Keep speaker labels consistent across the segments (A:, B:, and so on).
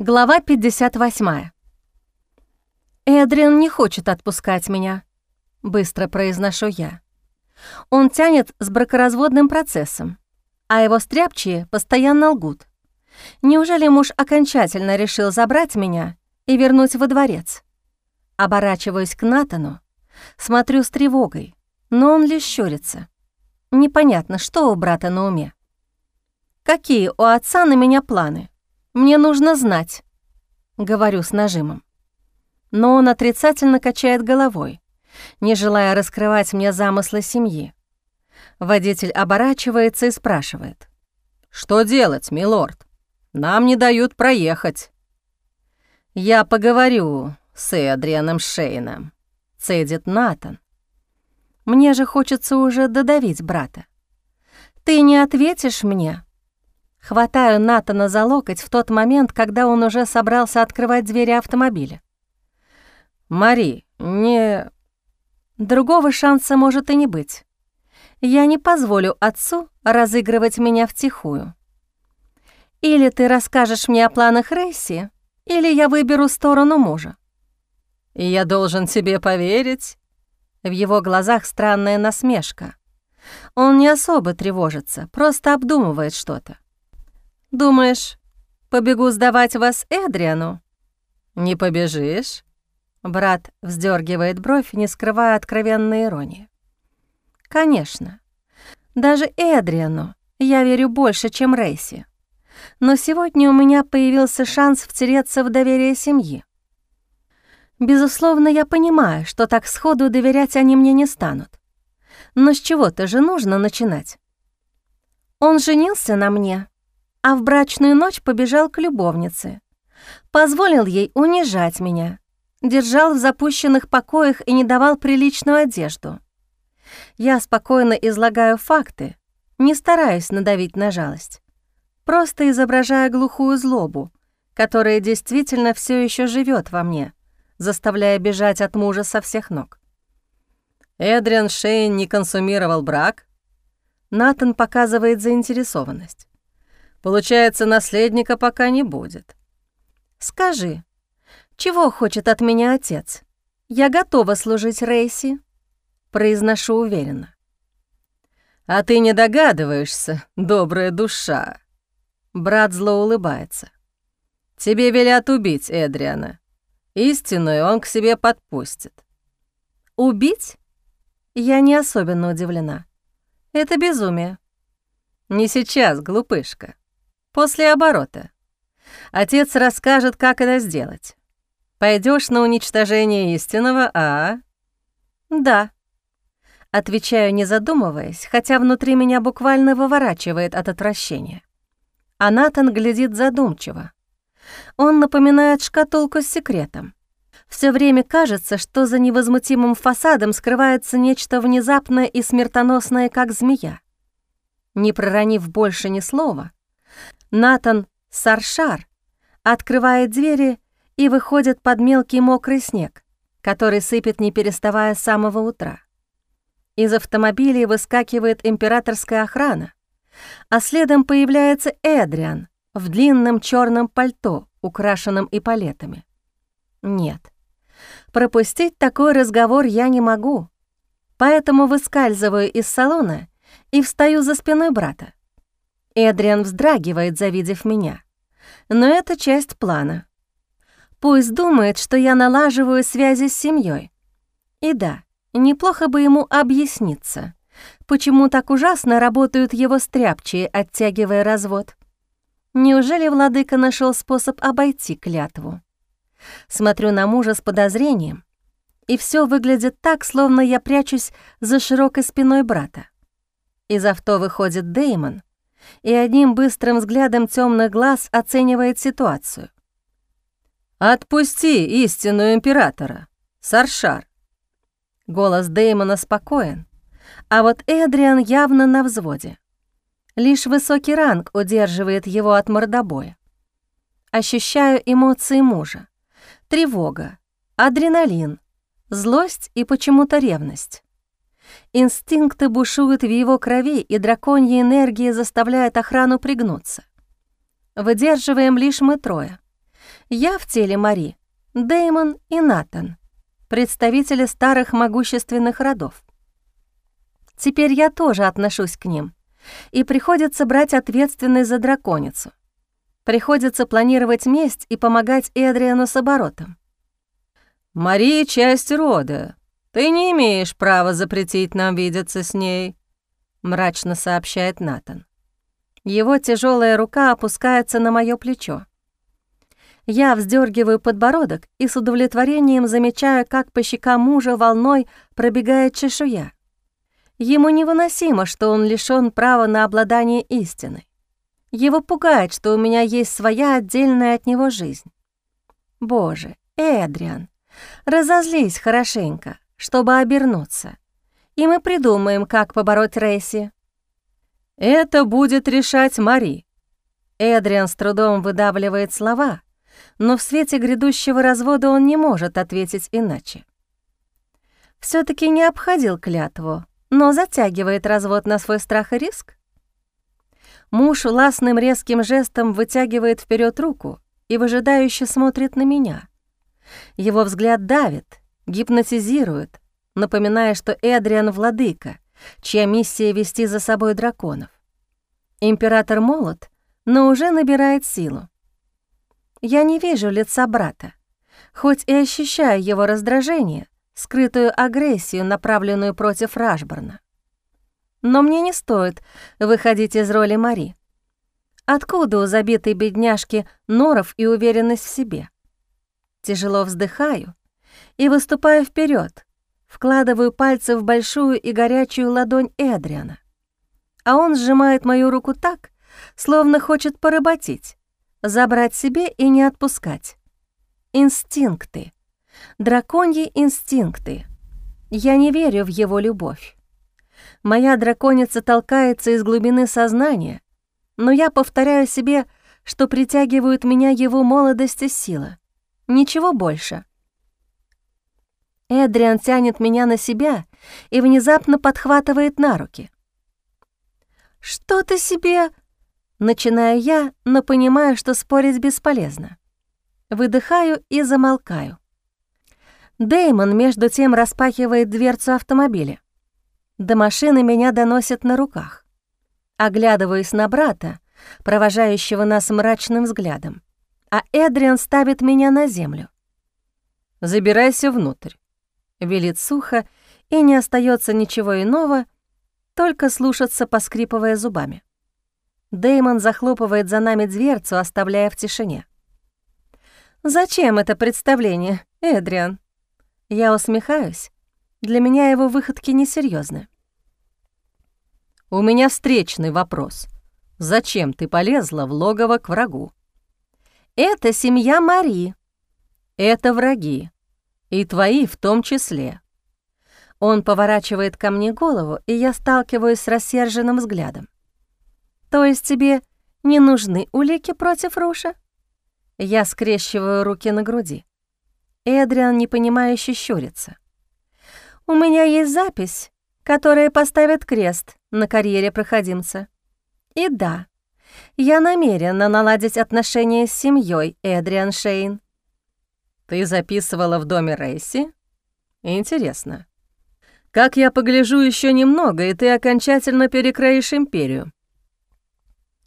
A: Глава 58. «Эдриан не хочет отпускать меня», — быстро произношу я. Он тянет с бракоразводным процессом, а его стряпчие постоянно лгут. Неужели муж окончательно решил забрать меня и вернуть во дворец? Оборачиваюсь к Натану, смотрю с тревогой, но он лишь щурится. Непонятно, что у брата на уме. Какие у отца на меня планы? Мне нужно знать», — говорю с нажимом. Но он отрицательно качает головой, не желая раскрывать мне замыслы семьи. Водитель оборачивается и спрашивает. «Что делать, милорд? Нам не дают проехать». «Я поговорю с Эдрианом Шейном», — цедит Натан. «Мне же хочется уже додавить брата. Ты не ответишь мне?» Хватаю Натана за локоть в тот момент, когда он уже собрался открывать двери автомобиля. «Мари, не...» Другого шанса может и не быть. Я не позволю отцу разыгрывать меня втихую. Или ты расскажешь мне о планах Рейси, или я выберу сторону мужа. Я должен тебе поверить. В его глазах странная насмешка. Он не особо тревожится, просто обдумывает что-то. «Думаешь, побегу сдавать вас Эдриану?» «Не побежишь?» Брат вздергивает бровь, не скрывая откровенной иронии. «Конечно. Даже Эдриану я верю больше, чем Рейси. Но сегодня у меня появился шанс втереться в доверие семьи. Безусловно, я понимаю, что так сходу доверять они мне не станут. Но с чего-то же нужно начинать. Он женился на мне, а в брачную ночь побежал к любовнице. Позволил ей унижать меня, держал в запущенных покоях и не давал приличную одежду. Я спокойно излагаю факты, не стараюсь надавить на жалость, просто изображая глухую злобу, которая действительно все еще живет во мне, заставляя бежать от мужа со всех ног. Эдриан Шейн не консумировал брак. Натан показывает заинтересованность. Получается, наследника пока не будет. Скажи, чего хочет от меня отец? Я готова служить Рейси, произношу уверенно. А ты не догадываешься, добрая душа. Брат зло улыбается. Тебе велят убить Эдриана. Истинную он к себе подпустит. Убить? Я не особенно удивлена. Это безумие. Не сейчас, глупышка. После оборота. Отец расскажет, как это сделать. Пойдешь на уничтожение истинного, а? Да. Отвечаю, не задумываясь, хотя внутри меня буквально выворачивает от отвращения. А Натан глядит задумчиво. Он напоминает шкатулку с секретом. Все время кажется, что за невозмутимым фасадом скрывается нечто внезапное и смертоносное, как змея. Не проронив больше ни слова, Натан Саршар открывает двери и выходит под мелкий мокрый снег, который сыпет не переставая с самого утра. Из автомобилей выскакивает императорская охрана, а следом появляется Эдриан в длинном черном пальто, украшенном эполетами. Нет, пропустить такой разговор я не могу, поэтому выскальзываю из салона и встаю за спиной брата. Эдриан вздрагивает, завидев меня. Но это часть плана. Пусть думает, что я налаживаю связи с семьей. И да, неплохо бы ему объясниться, почему так ужасно работают его стряпчие, оттягивая развод. Неужели владыка нашел способ обойти клятву? Смотрю на мужа с подозрением, и все выглядит так, словно я прячусь за широкой спиной брата. Из авто выходит Деймон и одним быстрым взглядом темных глаз оценивает ситуацию. «Отпусти истинную императора, Саршар!» Голос Деймона спокоен, а вот Эдриан явно на взводе. Лишь высокий ранг удерживает его от мордобоя. Ощущаю эмоции мужа. Тревога, адреналин, злость и почему-то ревность. Инстинкты бушуют в его крови, и драконья энергия заставляет охрану пригнуться. Выдерживаем лишь мы трое. Я в теле Мари, Деймон и Натан, представители старых могущественных родов. Теперь я тоже отношусь к ним, и приходится брать ответственность за драконицу. Приходится планировать месть и помогать Эдриану с оборотом.
B: «Мария — часть рода. Ты не имеешь права запретить нам видеться с ней», — мрачно сообщает Натан.
A: Его тяжелая рука опускается на мое плечо. Я вздергиваю подбородок и с удовлетворением замечаю, как по щекам мужа волной пробегает чешуя. Ему невыносимо, что он лишён права на обладание истиной. Его пугает, что у меня есть своя отдельная от него жизнь. Боже, Эдриан, разозлись хорошенько, чтобы обернуться, и мы придумаем, как побороть Рейси.
B: Это будет решать Мари.
A: Эдриан с трудом выдавливает слова, но в свете грядущего развода он не может ответить иначе. все таки не обходил клятву, но затягивает развод на свой страх и риск. Муж властным резким жестом вытягивает вперед руку и выжидающе смотрит на меня. Его взгляд давит, гипнотизирует, напоминая, что Эдриан — владыка, чья миссия — вести за собой драконов. Император молод, но уже набирает силу. Я не вижу лица брата, хоть и ощущаю его раздражение, скрытую агрессию, направленную против Рашборна. Но мне не стоит выходить из роли Мари. Откуда у забитой бедняжки норов и уверенность в себе? Тяжело вздыхаю и выступаю вперед, вкладываю пальцы в большую и горячую ладонь Эдриана. А он сжимает мою руку так, словно хочет поработить, забрать себе и не отпускать. Инстинкты. Драконьи инстинкты. Я не верю в его любовь. Моя драконица толкается из глубины сознания, но я повторяю себе, что притягивают меня его молодость и сила. Ничего больше. Эдриан тянет меня на себя и внезапно подхватывает на руки. «Что ты себе...» Начинаю я, но понимаю, что спорить бесполезно. Выдыхаю и замолкаю. Деймон между тем распахивает дверцу автомобиля. До машины меня доносят на руках. Оглядываясь на брата, провожающего нас мрачным взглядом, а Эдриан ставит меня на землю.
B: «Забирайся внутрь», — велит сухо, и не остается ничего иного, только слушаться, поскрипывая зубами.
A: Деймон захлопывает за нами дверцу, оставляя в тишине. «Зачем это представление, Эдриан?» Я усмехаюсь, для меня его выходки несерьезны.
B: «У меня встречный вопрос. Зачем ты полезла в логово к врагу?»
A: «Это семья Мари».
B: «Это враги. И твои в том числе».
A: Он поворачивает ко мне голову, и я сталкиваюсь с рассерженным взглядом. «То есть тебе не нужны улики против Руша?» Я скрещиваю руки на груди. Эдриан непонимающе щурится. У меня есть запись, которая поставит крест на карьере проходимца. И да, я намерена наладить отношения с семьей Эдриан Шейн.
B: Ты записывала в доме Рейси? Интересно. Как я погляжу еще немного, и ты окончательно перекроишь империю.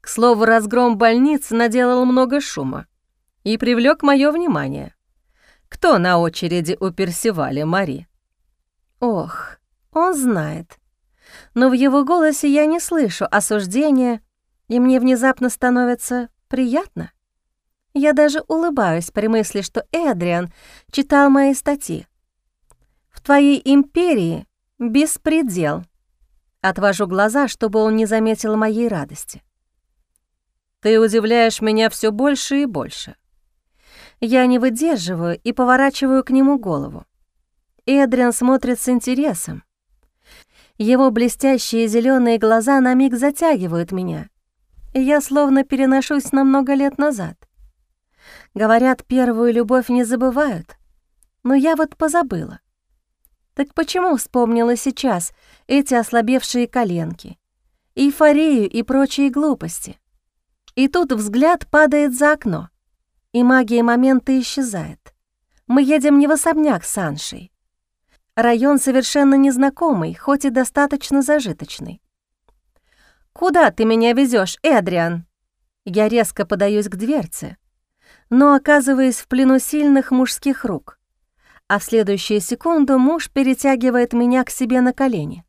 B: К слову, разгром больницы наделал много шума и привлек мое внимание. Кто на очереди у Персиваля, Мари?
A: Ох, он знает. Но в его голосе я не слышу осуждения, и мне внезапно становится приятно. Я даже улыбаюсь при мысли, что Эдриан читал мои статьи. «В твоей империи беспредел». Отвожу глаза, чтобы он не заметил моей радости.
B: «Ты удивляешь меня все больше и больше».
A: Я не выдерживаю и поворачиваю к нему голову. Эдриан смотрит с интересом. Его блестящие зеленые глаза на миг затягивают меня, я словно переношусь на много лет назад. Говорят, первую любовь не забывают, но я вот позабыла. Так почему вспомнила сейчас эти ослабевшие коленки, эйфорию и прочие глупости? И тут взгляд падает за окно. и магия момента исчезает. Мы едем не в особняк с Аншей. Район совершенно незнакомый, хоть и достаточно зажиточный. «Куда ты меня везешь, Эдриан?» Я резко подаюсь к дверце, но оказываюсь в плену сильных мужских рук, а в следующую секунду муж перетягивает меня к себе на колени.